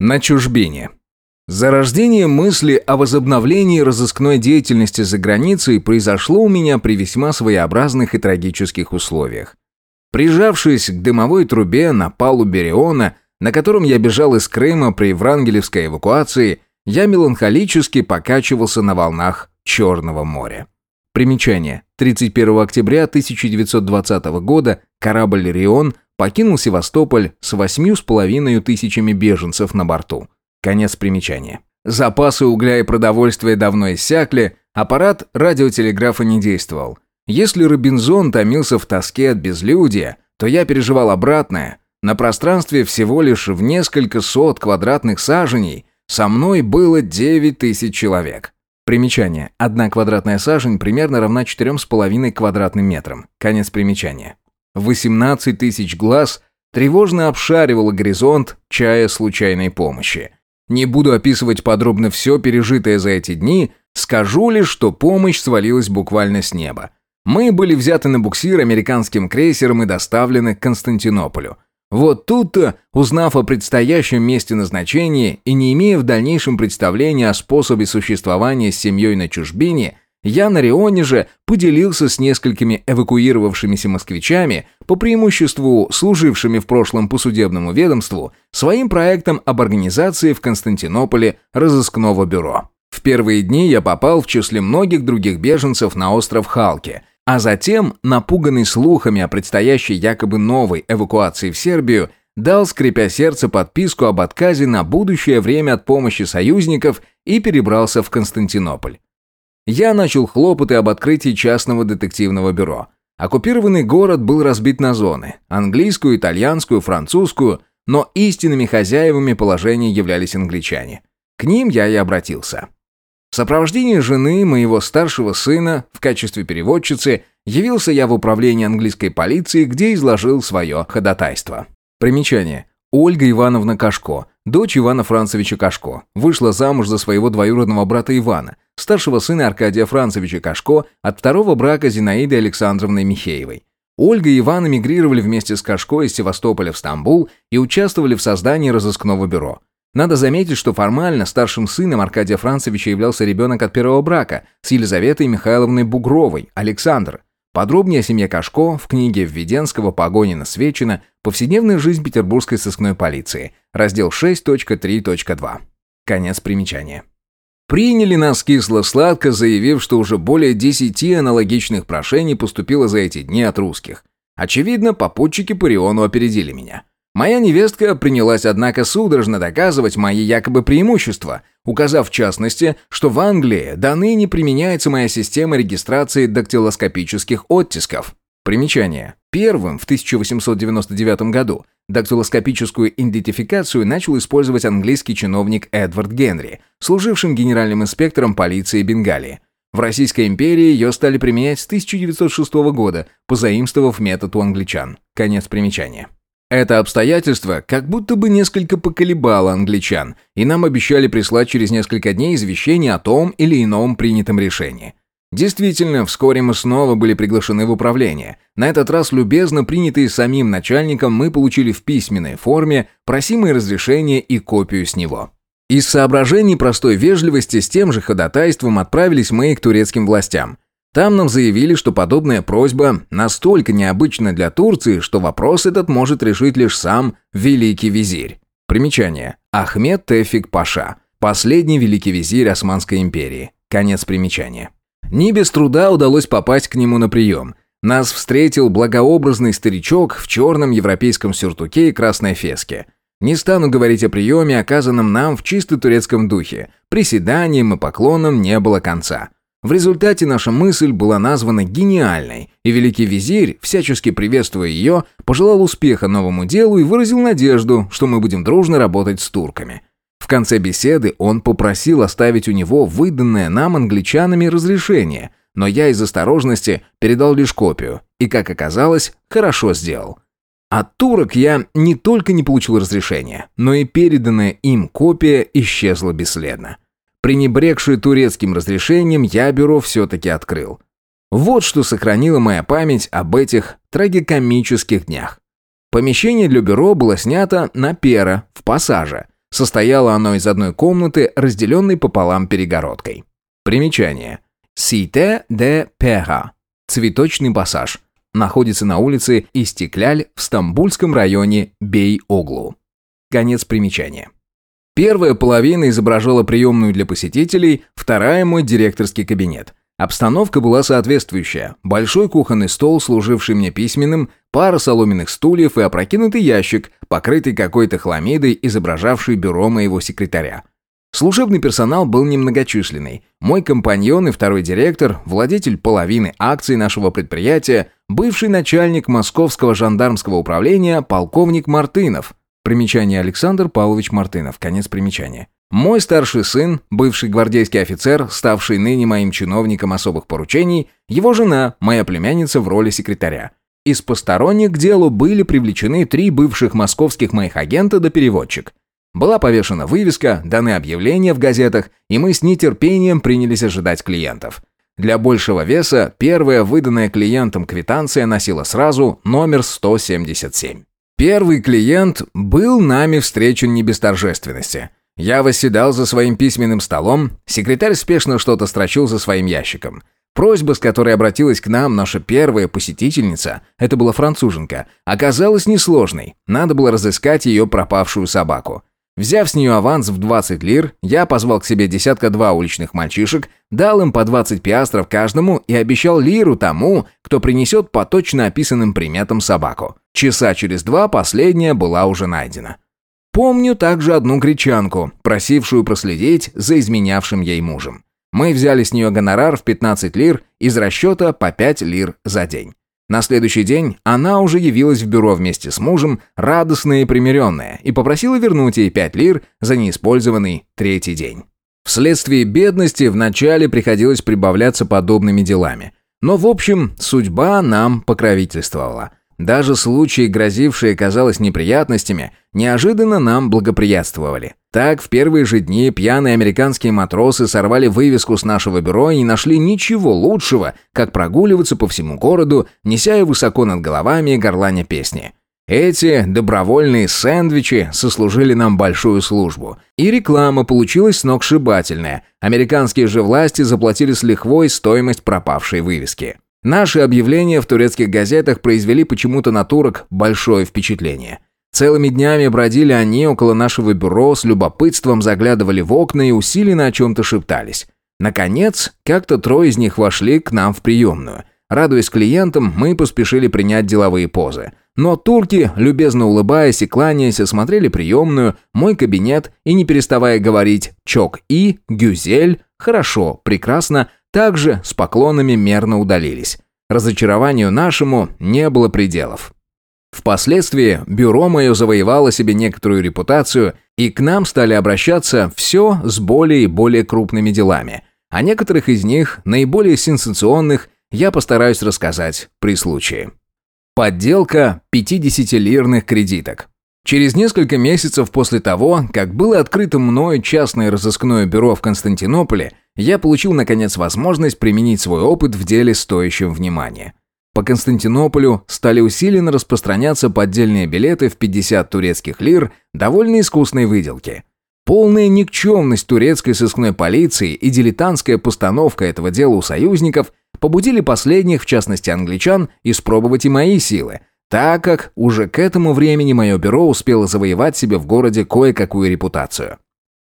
На чужбине. Зарождение мысли о возобновлении разыскной деятельности за границей произошло у меня при весьма своеобразных и трагических условиях. Прижавшись к дымовой трубе на палубе Риона, на котором я бежал из Крыма при Врангелевской эвакуации, я меланхолически покачивался на волнах Черного моря. Примечание. 31 октября 1920 года корабль «Рион» покинул Севастополь с восьмью с половиной тысячами беженцев на борту. Конец примечания. Запасы угля и продовольствия давно иссякли, аппарат радиотелеграфа не действовал. Если Робинзон томился в тоске от безлюдия, то я переживал обратное. На пространстве всего лишь в несколько сот квадратных саженей со мной было 9 тысяч человек. Примечание. Одна квадратная сажень примерно равна 4,5 квадратным метрам. Конец примечания. 18 тысяч глаз тревожно обшаривало горизонт, чая случайной помощи. Не буду описывать подробно все пережитое за эти дни, скажу лишь, что помощь свалилась буквально с неба. Мы были взяты на буксир американским крейсером и доставлены к Константинополю. Вот тут-то, узнав о предстоящем месте назначения и не имея в дальнейшем представления о способе существования с семьей на чужбине, я на Рионе же поделился с несколькими эвакуировавшимися москвичами, по преимуществу служившими в прошлом по судебному ведомству, своим проектом об организации в Константинополе разыскного бюро. В первые дни я попал в числе многих других беженцев на остров Халки, а затем, напуганный слухами о предстоящей якобы новой эвакуации в Сербию, дал, скрипя сердце, подписку об отказе на будущее время от помощи союзников и перебрался в Константинополь. Я начал хлопоты об открытии частного детективного бюро. Оккупированный город был разбит на зоны – английскую, итальянскую, французскую, но истинными хозяевами положения являлись англичане. К ним я и обратился. Сопровождении жены моего старшего сына в качестве переводчицы явился я в управление английской полиции, где изложил свое ходатайство. Примечание. Ольга Ивановна Кашко, дочь Ивана Францевича Кашко, вышла замуж за своего двоюродного брата Ивана, старшего сына Аркадия Францевича Кашко от второго брака Зинаиды Александровны Михеевой. Ольга и Иван эмигрировали вместе с Кашко из Севастополя в Стамбул и участвовали в создании разыскного бюро. Надо заметить, что формально старшим сыном Аркадия Францевича являлся ребенок от первого брака с Елизаветой Михайловной Бугровой, Александр. Подробнее о семье Кашко в книге Введенского «Погонина-Свечина. Повседневная жизнь петербургской сыскной полиции», раздел 6.3.2. Конец примечания. Приняли нас кисло-сладко, заявив, что уже более десяти аналогичных прошений поступило за эти дни от русских. Очевидно, попутчики по Риону опередили меня. Моя невестка принялась, однако, судорожно доказывать мои якобы преимущества, указав в частности, что в Англии до ныне применяется моя система регистрации дактилоскопических оттисков. Примечание. Первым в 1899 году дактилоскопическую идентификацию начал использовать английский чиновник Эдвард Генри, служившим генеральным инспектором полиции Бенгалии. В Российской империи ее стали применять с 1906 года, позаимствовав метод у англичан. Конец примечания. Это обстоятельство как будто бы несколько поколебало англичан, и нам обещали прислать через несколько дней извещение о том или ином принятом решении. Действительно, вскоре мы снова были приглашены в управление. На этот раз любезно принятые самим начальником мы получили в письменной форме просимые разрешения и копию с него. Из соображений простой вежливости с тем же ходатайством отправились мы к турецким властям. Там нам заявили, что подобная просьба настолько необычна для Турции, что вопрос этот может решить лишь сам великий визирь. Примечание. Ахмед Тефик Паша. Последний великий визирь Османской империи. Конец примечания. Не без труда удалось попасть к нему на прием. Нас встретил благообразный старичок в черном европейском сюртуке и красной феске. Не стану говорить о приеме, оказанном нам в чисто турецком духе. Приседанием и поклоном не было конца. В результате наша мысль была названа гениальной, и великий визирь, всячески приветствуя ее, пожелал успеха новому делу и выразил надежду, что мы будем дружно работать с турками. В конце беседы он попросил оставить у него выданное нам англичанами разрешение, но я из осторожности передал лишь копию, и, как оказалось, хорошо сделал. От турок я не только не получил разрешения, но и переданная им копия исчезла бесследно. Пренебрегший турецким разрешением, я бюро все-таки открыл. Вот что сохранила моя память об этих трагикомических днях. Помещение для бюро было снято на пера, в пассаже. Состояло оно из одной комнаты, разделенной пополам перегородкой. Примечание. Сите де Пера. Цветочный пассаж. Находится на улице Истекляль в Стамбульском районе Бей-Оглу. Конец примечания. Первая половина изображала приемную для посетителей, вторая – мой директорский кабинет. Обстановка была соответствующая. Большой кухонный стол, служивший мне письменным, пара соломенных стульев и опрокинутый ящик, покрытый какой-то хламидой, изображавший бюро моего секретаря. Служебный персонал был немногочисленный. Мой компаньон и второй директор, владетель половины акций нашего предприятия, бывший начальник Московского жандармского управления, полковник Мартынов. Примечание Александр Павлович Мартынов. Конец примечания. Мой старший сын, бывший гвардейский офицер, ставший ныне моим чиновником особых поручений, его жена, моя племянница в роли секретаря. Из посторонних к делу были привлечены три бывших московских моих агента да переводчик. Была повешена вывеска, даны объявления в газетах, и мы с нетерпением принялись ожидать клиентов. Для большего веса первая выданная клиентам квитанция носила сразу номер 177. Первый клиент был нами встречен не без торжественности – я восседал за своим письменным столом, секретарь спешно что-то строчил за своим ящиком. Просьба, с которой обратилась к нам наша первая посетительница, это была француженка, оказалась несложной. Надо было разыскать ее пропавшую собаку. Взяв с нее аванс в 20 лир, я позвал к себе десятка-два уличных мальчишек, дал им по 20 пиастров каждому и обещал лиру тому, кто принесет по точно описанным приметам собаку. Часа через два последняя была уже найдена. Помню также одну гречанку, просившую проследить за изменявшим ей мужем. Мы взяли с нее гонорар в 15 лир из расчета по 5 лир за день. На следующий день она уже явилась в бюро вместе с мужем, радостная и примиренная, и попросила вернуть ей 5 лир за неиспользованный третий день. Вследствие бедности вначале приходилось прибавляться подобными делами. Но в общем, судьба нам покровительствовала. Даже случаи, грозившие, казалось, неприятностями, неожиданно нам благоприятствовали. Так, в первые же дни пьяные американские матросы сорвали вывеску с нашего бюро и не нашли ничего лучшего, как прогуливаться по всему городу, неся ее высоко над головами и горланя песни. Эти добровольные сэндвичи сослужили нам большую службу. И реклама получилась сногсшибательная. Американские же власти заплатили с лихвой стоимость пропавшей вывески. Наши объявления в турецких газетах произвели почему-то на турок большое впечатление. Целыми днями бродили они около нашего бюро, с любопытством заглядывали в окна и усиленно о чем-то шептались. Наконец, как-то трое из них вошли к нам в приемную. Радуясь клиентам, мы поспешили принять деловые позы. Но турки, любезно улыбаясь и кланяясь, осмотрели приемную, мой кабинет и, не переставая говорить «чок и», «гюзель», «хорошо», «прекрасно», также с поклонами мерно удалились. Разочарованию нашему не было пределов. Впоследствии бюро мое завоевало себе некоторую репутацию, и к нам стали обращаться все с более и более крупными делами. О некоторых из них, наиболее сенсационных, я постараюсь рассказать при случае. Подделка 50-лирных кредиток. Через несколько месяцев после того, как было открыто мною частное разыскное бюро в Константинополе, я получил, наконец, возможность применить свой опыт в деле, стоящем внимания. По Константинополю стали усиленно распространяться поддельные билеты в 50 турецких лир довольно искусной выделки. Полная никчемность турецкой сыскной полиции и дилетантская постановка этого дела у союзников побудили последних, в частности англичан, испробовать и мои силы, так как уже к этому времени мое бюро успело завоевать себе в городе кое-какую репутацию.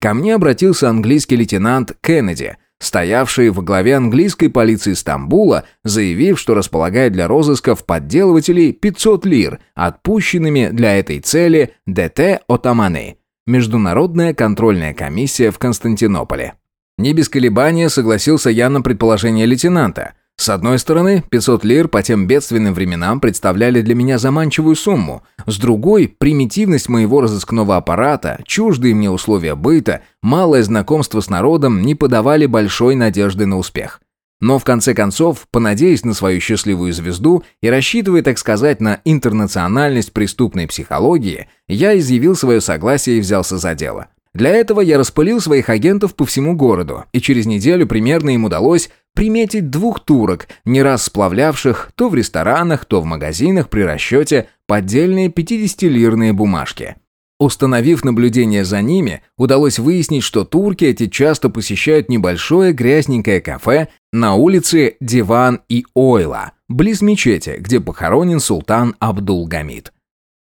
Ко мне обратился английский лейтенант Кеннеди, стоявший во главе английской полиции Стамбула, заявив, что располагает для розысков подделывателей 500 лир, отпущенными для этой цели ДТ Отаманы, Международная контрольная комиссия в Константинополе. Не без колебания согласился я на предположение лейтенанта – с одной стороны, 500 лир по тем бедственным временам представляли для меня заманчивую сумму. С другой, примитивность моего разыскного аппарата, чуждые мне условия быта, малое знакомство с народом не подавали большой надежды на успех. Но в конце концов, понадеясь на свою счастливую звезду и рассчитывая, так сказать, на интернациональность преступной психологии, я изъявил свое согласие и взялся за дело. Для этого я распылил своих агентов по всему городу, и через неделю примерно им удалось приметить двух турок, не раз сплавлявших то в ресторанах, то в магазинах при расчете поддельные 50-лирные бумажки. Установив наблюдение за ними, удалось выяснить, что турки эти часто посещают небольшое грязненькое кафе на улице Диван и Ойла, близ мечети, где похоронен султан Абдул-Гамид.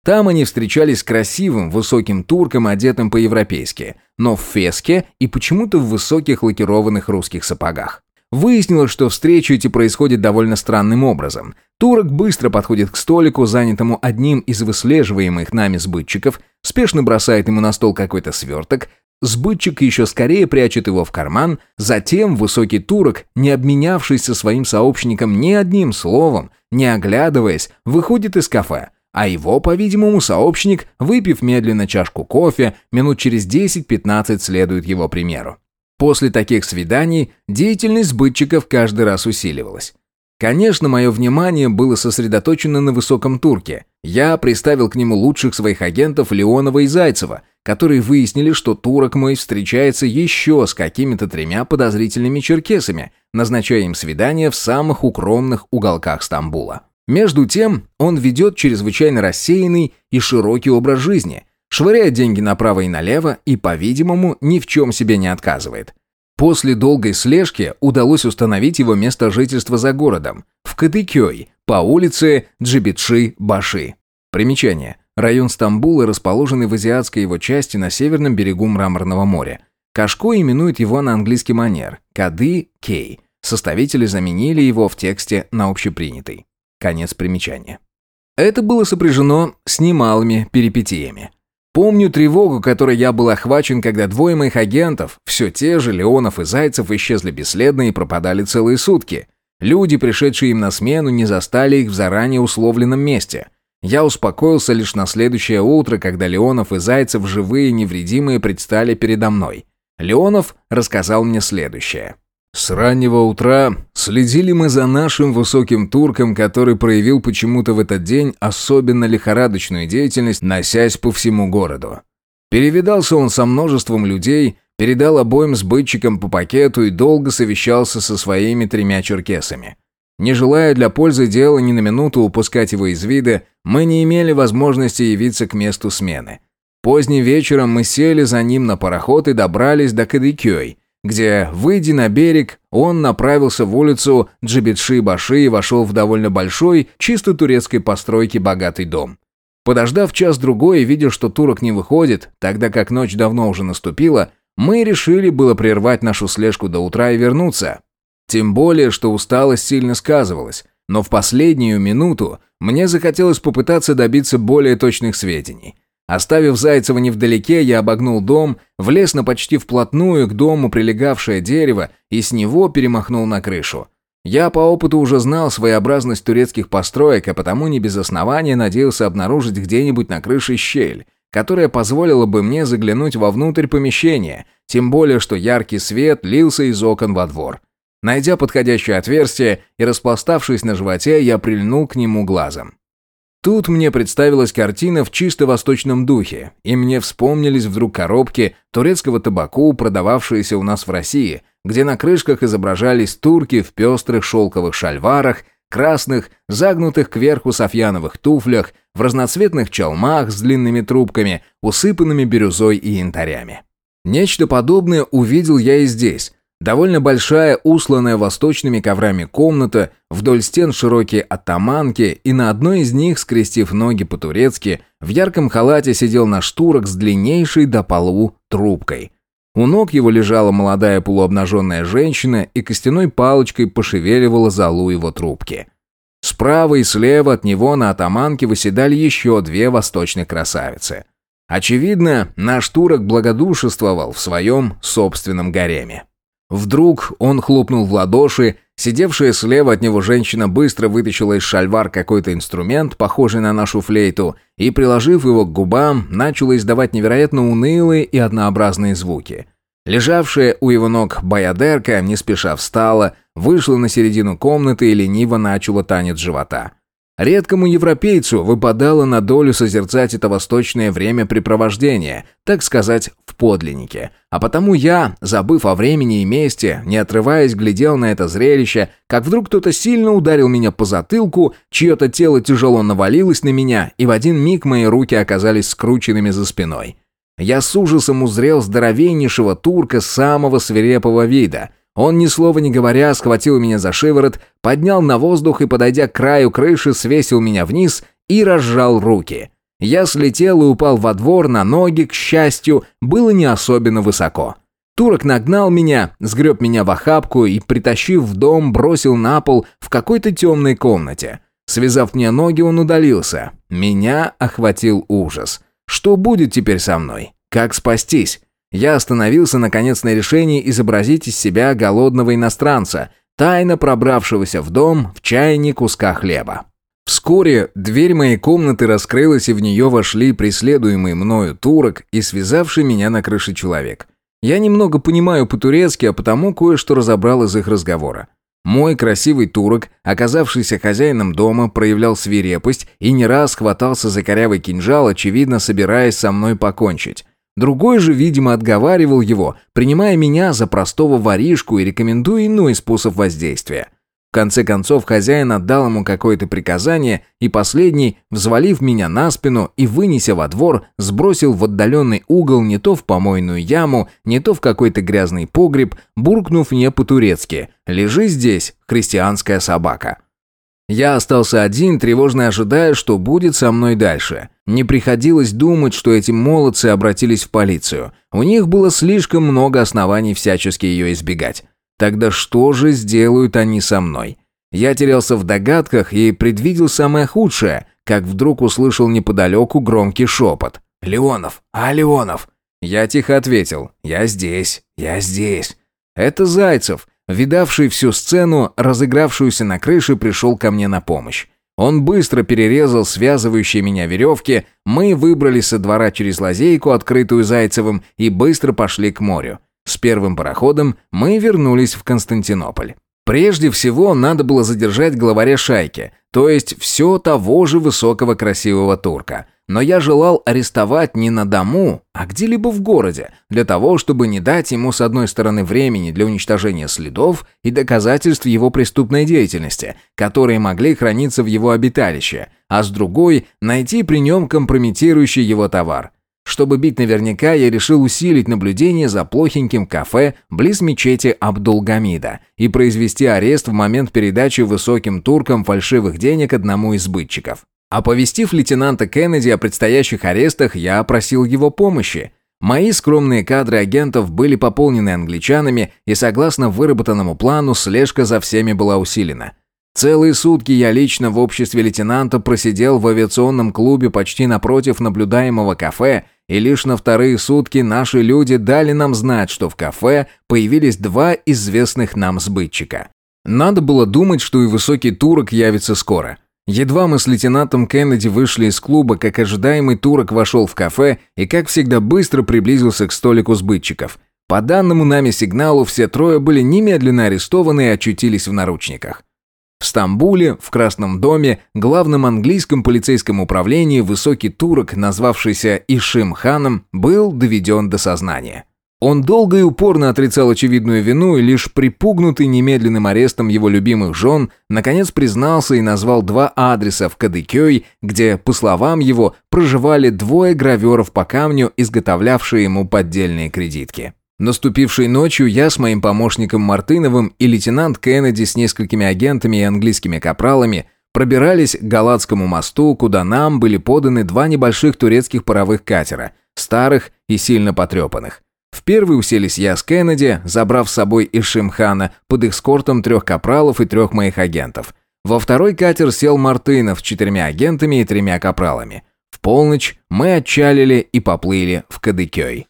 Там они встречались с красивым, высоким турком, одетым по-европейски, но в феске и почему-то в высоких лакированных русских сапогах. Выяснилось, что встречи эти происходят довольно странным образом. Турок быстро подходит к столику, занятому одним из выслеживаемых нами сбытчиков, спешно бросает ему на стол какой-то сверток, сбытчик еще скорее прячет его в карман, затем высокий турок, не обменявшись со своим сообщником ни одним словом, не оглядываясь, выходит из кафе, а его, по-видимому, сообщник, выпив медленно чашку кофе, минут через 10-15 следует его примеру. После таких свиданий деятельность сбытчиков каждый раз усиливалась. Конечно, мое внимание было сосредоточено на высоком турке. Я приставил к нему лучших своих агентов Леонова и Зайцева, которые выяснили, что турок мой встречается еще с какими-то тремя подозрительными черкесами, назначая им свидания в самых укромных уголках Стамбула. Между тем, он ведет чрезвычайно рассеянный и широкий образ жизни – швыряет деньги направо и налево и, по-видимому, ни в чем себе не отказывает. После долгой слежки удалось установить его место жительства за городом, в Кадыкёй, по улице Джибитши-Баши. Примечание. Район Стамбула, расположенный в азиатской его части на северном берегу Мраморного моря. Кашко именует его на английский манер – Кады-Кей. Составители заменили его в тексте на общепринятый. Конец примечания. Это было сопряжено с немалыми перипетиями. Помню тревогу, которой я был охвачен, когда двое моих агентов, все те же Леонов и Зайцев, исчезли бесследно и пропадали целые сутки. Люди, пришедшие им на смену, не застали их в заранее условленном месте. Я успокоился лишь на следующее утро, когда Леонов и Зайцев живые и невредимые предстали передо мной. Леонов рассказал мне следующее. С раннего утра следили мы за нашим высоким турком, который проявил почему-то в этот день особенно лихорадочную деятельность, носясь по всему городу. Перевидался он со множеством людей, передал обоим сбытчикам по пакету и долго совещался со своими тремя черкесами. Не желая для пользы дела ни на минуту упускать его из вида, мы не имели возможности явиться к месту смены. Поздним вечером мы сели за ним на пароход и добрались до Кадыкёй – где, выйдя на берег, он направился в улицу Джибитши-Баши и вошел в довольно большой, чисто турецкой постройки богатый дом. Подождав час-другой и видя, что турок не выходит, тогда как ночь давно уже наступила, мы решили было прервать нашу слежку до утра и вернуться. Тем более, что усталость сильно сказывалась, но в последнюю минуту мне захотелось попытаться добиться более точных сведений. Оставив Зайцева невдалеке, я обогнул дом, влез на почти вплотную к дому прилегавшее дерево и с него перемахнул на крышу. Я по опыту уже знал своеобразность турецких построек, а потому не без основания надеялся обнаружить где-нибудь на крыше щель, которая позволила бы мне заглянуть вовнутрь помещения, тем более что яркий свет лился из окон во двор. Найдя подходящее отверстие и распластавшись на животе, я прильнул к нему глазом. Тут мне представилась картина в чисто восточном духе, и мне вспомнились вдруг коробки турецкого табаку, продававшиеся у нас в России, где на крышках изображались турки в пестрых шелковых шальварах, красных, загнутых кверху софьяновых туфлях, в разноцветных чалмах с длинными трубками, усыпанными бирюзой и янтарями. Нечто подобное увидел я и здесь, Довольно большая, усланная восточными коврами комната, вдоль стен широкие оттаманки, и на одной из них, скрестив ноги по-турецки, в ярком халате сидел наш турок с длиннейшей до полу трубкой. У ног его лежала молодая полуобнаженная женщина и костяной палочкой пошевеливала залу его трубки. Справа и слева от него на атаманке выседали еще две восточных красавицы. Очевидно, наш турок благодушествовал в своем собственном гареме. Вдруг он хлопнул в ладоши, сидевшая слева от него женщина быстро вытащила из шальвар какой-то инструмент, похожий на нашу флейту, и, приложив его к губам, начала издавать невероятно унылые и однообразные звуки. Лежавшая у его ног баядерка не спеша встала, вышла на середину комнаты и лениво начала танец живота. Редкому европейцу выпадало на долю созерцать это восточное времяпрепровождение, так сказать, в подлиннике. А потому я, забыв о времени и месте, не отрываясь, глядел на это зрелище, как вдруг кто-то сильно ударил меня по затылку, чье-то тело тяжело навалилось на меня, и в один миг мои руки оказались скрученными за спиной. Я с ужасом узрел здоровеннейшего турка самого свирепого вида – он, ни слова не говоря, схватил меня за шиворот, поднял на воздух и, подойдя к краю крыши, свесил меня вниз и разжал руки. Я слетел и упал во двор на ноги, к счастью, было не особенно высоко. Турок нагнал меня, сгреб меня в охапку и, притащив в дом, бросил на пол в какой-то темной комнате. Связав мне ноги, он удалился. Меня охватил ужас. Что будет теперь со мной? Как спастись? Я остановился, наконец, на решении изобразить из себя голодного иностранца, тайно пробравшегося в дом в чайне куска хлеба. Вскоре дверь моей комнаты раскрылась, и в нее вошли преследуемый мною турок и связавший меня на крыше человек. Я немного понимаю по-турецки, а потому кое-что разобрал из их разговора. Мой красивый турок, оказавшийся хозяином дома, проявлял свирепость и не раз хватался за корявый кинжал, очевидно, собираясь со мной покончить. Другой же, видимо, отговаривал его, принимая меня за простого воришку и рекомендуя иной способ воздействия. В конце концов, хозяин отдал ему какое-то приказание, и последний, взвалив меня на спину и вынеся во двор, сбросил в отдаленный угол не то в помойную яму, не то в какой-то грязный погреб, буркнув мне по-турецки «Лежи здесь, христианская собака». Я остался один, тревожно ожидая, что будет со мной дальше. Не приходилось думать, что эти молодцы обратились в полицию. У них было слишком много оснований всячески ее избегать. Тогда что же сделают они со мной? Я терялся в догадках и предвидел самое худшее, как вдруг услышал неподалеку громкий шепот. «Леонов! А, Леонов!» Я тихо ответил. «Я здесь! Я здесь!» «Это Зайцев!» видавший всю сцену, разыгравшуюся на крыше, пришел ко мне на помощь. Он быстро перерезал связывающие меня веревки, мы выбрались со двора через лазейку, открытую Зайцевым, и быстро пошли к морю. С первым пароходом мы вернулись в Константинополь. Прежде всего, надо было задержать главаря шайки, то есть все того же высокого красивого турка. Но я желал арестовать не на дому, а где-либо в городе, для того, чтобы не дать ему с одной стороны времени для уничтожения следов и доказательств его преступной деятельности, которые могли храниться в его обиталище, а с другой – найти при нем компрометирующий его товар. Чтобы бить наверняка, я решил усилить наблюдение за плохеньким кафе близ мечети Абдулгамида и произвести арест в момент передачи высоким туркам фальшивых денег одному из сбытчиков. Оповестив лейтенанта Кеннеди о предстоящих арестах, я просил его помощи. Мои скромные кадры агентов были пополнены англичанами, и согласно выработанному плану слежка за всеми была усилена. Целые сутки я лично в обществе лейтенанта просидел в авиационном клубе почти напротив наблюдаемого кафе, и лишь на вторые сутки наши люди дали нам знать, что в кафе появились два известных нам сбытчика. Надо было думать, что и высокий турок явится скоро. Едва мы с лейтенантом Кеннеди вышли из клуба, как ожидаемый турок вошел в кафе и, как всегда, быстро приблизился к столику сбытчиков. По данному нами сигналу, все трое были немедленно арестованы и очутились в наручниках. В Стамбуле, в Красном доме, главном английском полицейском управлении высокий турок, назвавшийся Ишим ханом, был доведен до сознания. Он долго и упорно отрицал очевидную вину, и лишь припугнутый немедленным арестом его любимых жен, наконец признался и назвал два адреса в Кадыкёй, где, по словам его, проживали двое граверов по камню, изготовлявшие ему поддельные кредитки. Наступившей ночью я с моим помощником Мартыновым и лейтенант Кеннеди с несколькими агентами и английскими капралами пробирались к Галатскому мосту, куда нам были поданы два небольших турецких паровых катера, старых и сильно потрепанных. В первый уселись я с Кеннеди, забрав с собой Ишимхана под эскортом трех капралов и трех моих агентов. Во второй катер сел Мартынов с четырьмя агентами и тремя капралами. В полночь мы отчалили и поплыли в Кадыкёй.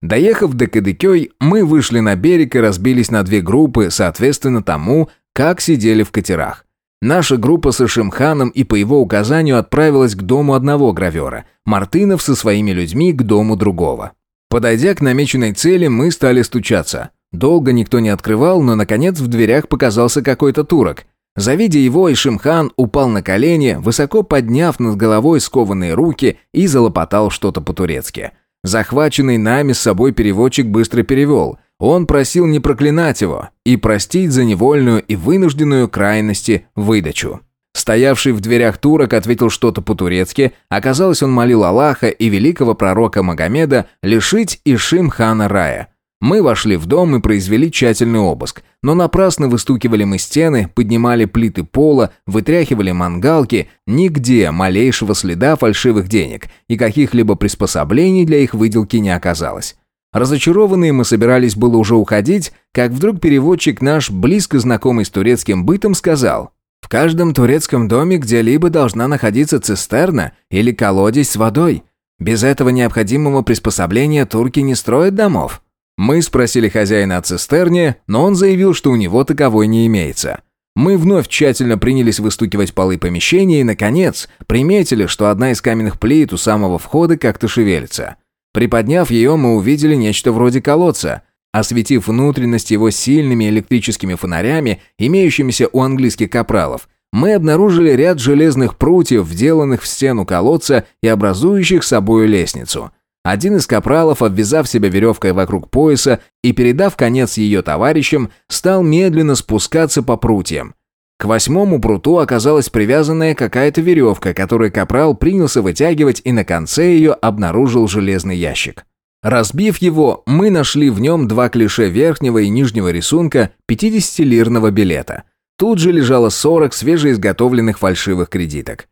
Доехав до Кадыкёй, мы вышли на берег и разбились на две группы, соответственно тому, как сидели в катерах. Наша группа с Ишимханом и по его указанию отправилась к дому одного гравера, Мартынов со своими людьми к дому другого. Подойдя к намеченной цели, мы стали стучаться. Долго никто не открывал, но наконец в дверях показался какой-то турок. Завидя его, Ишимхан упал на колени, высоко подняв над головой скованные руки и залопотал что-то по-турецки. Захваченный нами с собой переводчик быстро перевел. Он просил не проклинать его и простить за невольную и вынужденную крайности выдачу. Стоявший в дверях турок ответил что-то по-турецки, оказалось, он молил Аллаха и великого пророка Магомеда лишить Ишим хана рая. Мы вошли в дом и произвели тщательный обыск, но напрасно выстукивали мы стены, поднимали плиты пола, вытряхивали мангалки, нигде малейшего следа фальшивых денег и каких-либо приспособлений для их выделки не оказалось. Разочарованные мы собирались было уже уходить, как вдруг переводчик наш, близко знакомый с турецким бытом, сказал «В каждом турецком доме где-либо должна находиться цистерна или колодец с водой. Без этого необходимого приспособления турки не строят домов». Мы спросили хозяина о цистерне, но он заявил, что у него таковой не имеется. Мы вновь тщательно принялись выстукивать полы помещения и, наконец, приметили, что одна из каменных плит у самого входа как-то шевелится. Приподняв ее, мы увидели нечто вроде колодца. Осветив внутренность его сильными электрическими фонарями, имеющимися у английских капралов, мы обнаружили ряд железных прутьев, вделанных в стену колодца и образующих собою лестницу – один из капралов, обвязав себя веревкой вокруг пояса и передав конец ее товарищам, стал медленно спускаться по прутьям. К восьмому пруту оказалась привязанная какая-то веревка, которую капрал принялся вытягивать и на конце ее обнаружил железный ящик. Разбив его, мы нашли в нем два клише верхнего и нижнего рисунка 50-лирного билета. Тут же лежало 40 свежеизготовленных фальшивых кредиток.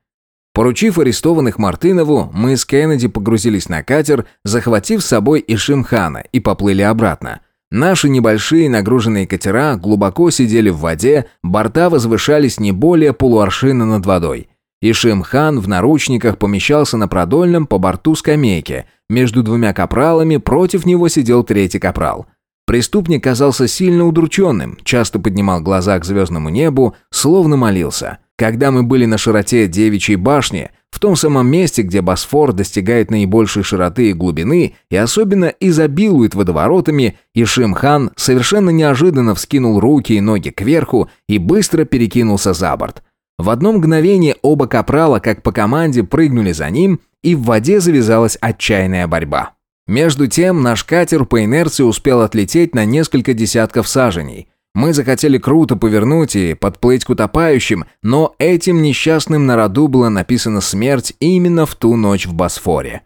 Поручив арестованных Мартынову, мы с Кеннеди погрузились на катер, захватив с собой Ишимхана, и поплыли обратно. Наши небольшие нагруженные катера глубоко сидели в воде, борта возвышались не более полуаршина над водой. Ишимхан в наручниках помещался на продольном по борту скамейке. Между двумя капралами против него сидел третий капрал. Преступник казался сильно удрученным, часто поднимал глаза к звездному небу, словно молился – когда мы были на широте Девичьей башни, в том самом месте, где Босфор достигает наибольшей широты и глубины и особенно изобилует водоворотами, Ишим-хан совершенно неожиданно вскинул руки и ноги кверху и быстро перекинулся за борт. В одно мгновение оба капрала, как по команде, прыгнули за ним, и в воде завязалась отчаянная борьба. Между тем наш катер по инерции успел отлететь на несколько десятков саженей – мы захотели круто повернуть и подплыть к утопающим, но этим несчастным на роду была написана смерть именно в ту ночь в Босфоре.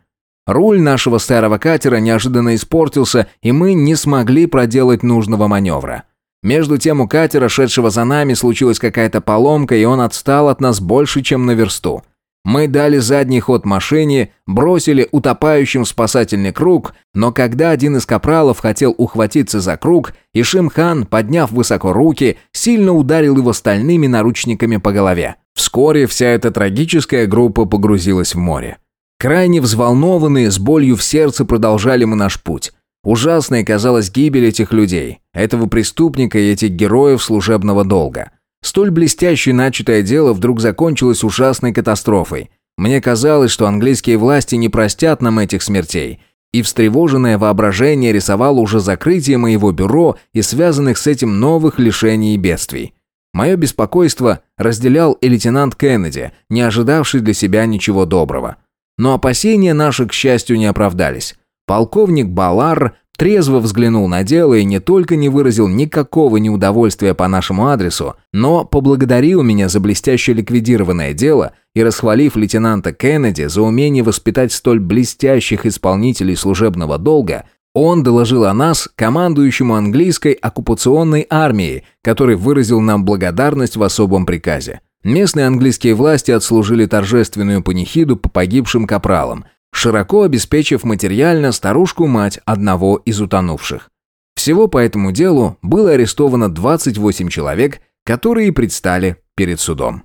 Руль нашего старого катера неожиданно испортился, и мы не смогли проделать нужного маневра. Между тем у катера, шедшего за нами, случилась какая-то поломка, и он отстал от нас больше, чем на версту. Мы дали задний ход машине, бросили утопающим спасательный круг, но когда один из капралов хотел ухватиться за круг, Ишим-хан, подняв высоко руки, сильно ударил его стальными наручниками по голове. Вскоре вся эта трагическая группа погрузилась в море. Крайне взволнованные, с болью в сердце продолжали мы наш путь. Ужасной казалась гибель этих людей, этого преступника и этих героев служебного долга. Столь блестяще начатое дело вдруг закончилось ужасной катастрофой. Мне казалось, что английские власти не простят нам этих смертей. И встревоженное воображение рисовало уже закрытие моего бюро и связанных с этим новых лишений и бедствий. Мое беспокойство разделял и лейтенант Кеннеди, не ожидавший для себя ничего доброго. Но опасения наши, к счастью, не оправдались. Полковник Балар Трезво взглянул на дело и не только не выразил никакого неудовольствия по нашему адресу, но поблагодарил меня за блестяще ликвидированное дело и, расхвалив лейтенанта Кеннеди за умение воспитать столь блестящих исполнителей служебного долга, он доложил о нас командующему английской оккупационной армией, который выразил нам благодарность в особом приказе. Местные английские власти отслужили торжественную панихиду по погибшим капралам, широко обеспечив материально старушку-мать одного из утонувших. Всего по этому делу было арестовано 28 человек, которые предстали перед судом.